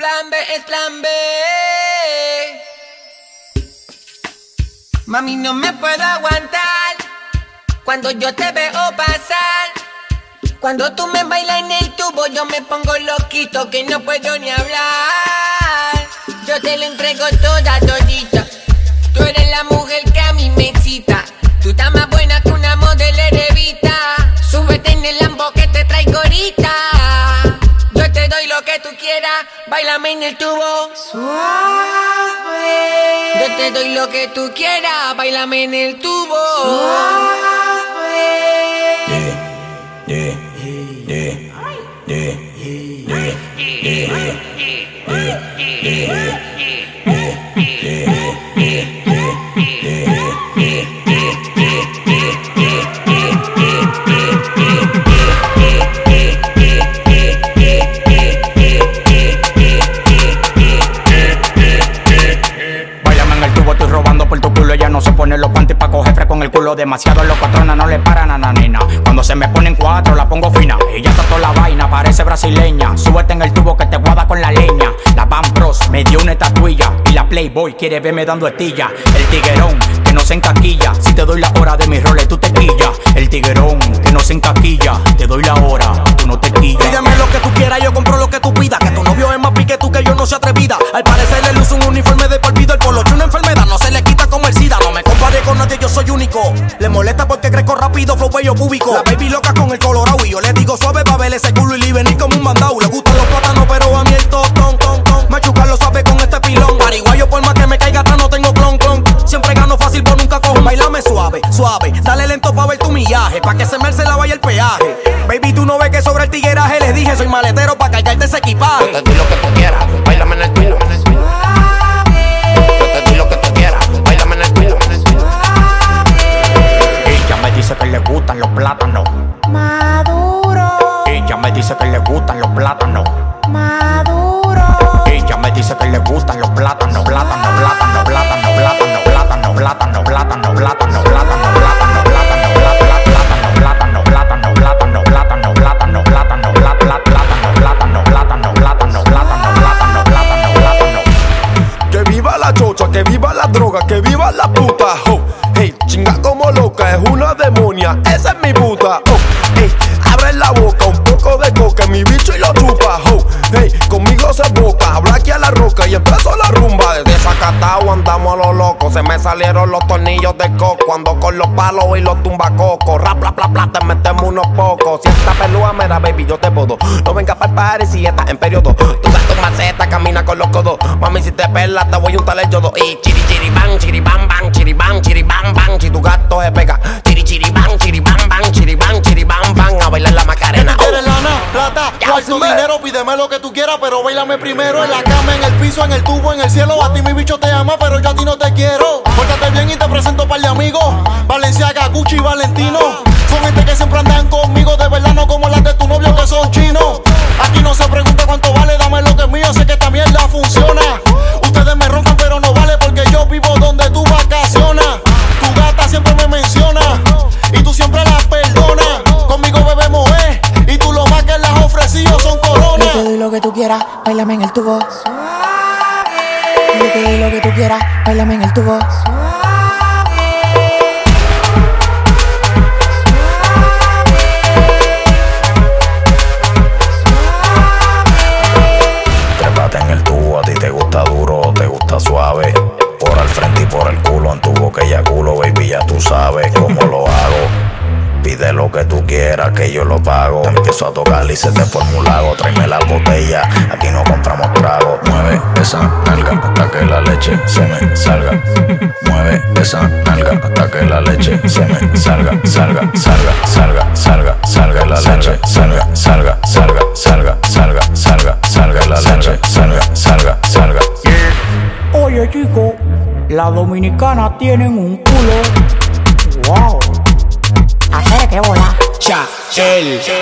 Plan B es plan B. Mami, no me puedo aguantar cuando yo te veo pasar. Cuando tú me bailas en el tubo, yo me pongo loquito que no puedo ni hablar. Yo te lo entrego toda, todita. Bailame en el tubo. Suave. Yo te doy lo que tú quieras, bailame en el tubo. Báilame el culo. Demasiado los patronas no le paran a la nena. Cuando se me ponen cuatro, la pongo fina. Ella está toda la vaina, parece brasileña. Súbete en el tubo que te guada con la leña. La Van Bros me dio una estatuilla. Y la Playboy quiere verme dando estilla. El tiguerón que no se encaquilla. Si te doy la hora de mis roles, tú te quillas. El tiguerón que no se encaquilla. Te doy la hora, tú no te quillas. Pídeme lo que tú quieras, yo compro lo que tú pidas. Que tu novio es más pique tú que yo no sea atrevida. Al Le molesta porque crezco rápido, flow bello público. La baby loca con el colorado y yo le digo suave pa' verle ese culo y le venir como un mandado. Le gustan los plátanos, pero a mí el tostón, ton, ton. Machucar lo sabe con este pilón. Pariguayo por más que me caiga atrás no tengo clon, clon. Siempre gano fácil, pero nunca cojo. Bailame suave, suave. Dale lento pa' ver tu millaje. Pa' que se me se la vaya el peaje. Baby, tú no ves que sobre el tigueraje les dije, soy maletero pa' cargarte ese equipaje. Yo te doy lo que tú quieras, bailame en el tuyo. Que viva la droga, que viva la puta. Hey, chinga como loca, es una demonia, esa es mi puta. Oh, hey, abre la boca, un salieron los tornillos de coco. Ando con los palos y los tumbacocos. Rap, bla, bla, bla, te metemos unos pocos. Si esta pelúa me da, baby, yo te puedo. No venga para el party si estás en periodo. Tú das tu maceta, camina con los codos. Mami, si te pelas, te voy a untar el yodo. Y chiri, chiri, bang, chiri, bang, bang, chiri, bang, chiri, bang, bang. Si tu gato se pega. Chiri, chiri, bang, chiri, bang, bang, chiri, bang, chiri, bang, bang. A bailar la macarena. ¿Tú quieres lana, plata, cuarto, dinero? Pídeme lo que tú quieras, pero bailame primero En la cama, en el piso, en el tubo, en el cielo A ti mi bicho te ama, pero yo a ti no te quiero bailame en el tubo. Yo te doy lo que tú quieras, bailame en el tubo. El gusta suave. Por al frente y por el culo, en tu boca y culo, baby, ya tú sabes cómo lo. Pide lo que tú quieras, que yo lo pago. Te empiezo a tocar y se te forma un lago. Tráeme la botella, aquí no compramos trago. Mueve esa nalga hasta que la leche se me salga. Mueve esa nalga hasta que la leche se me salga. Salga, salga, salga, salga, salga la leche. Salga, salga, salga, salga, salga, salga, salga la leche. Salga, salga, salga. Oye chico, las dominicanas tienen un culo. chill.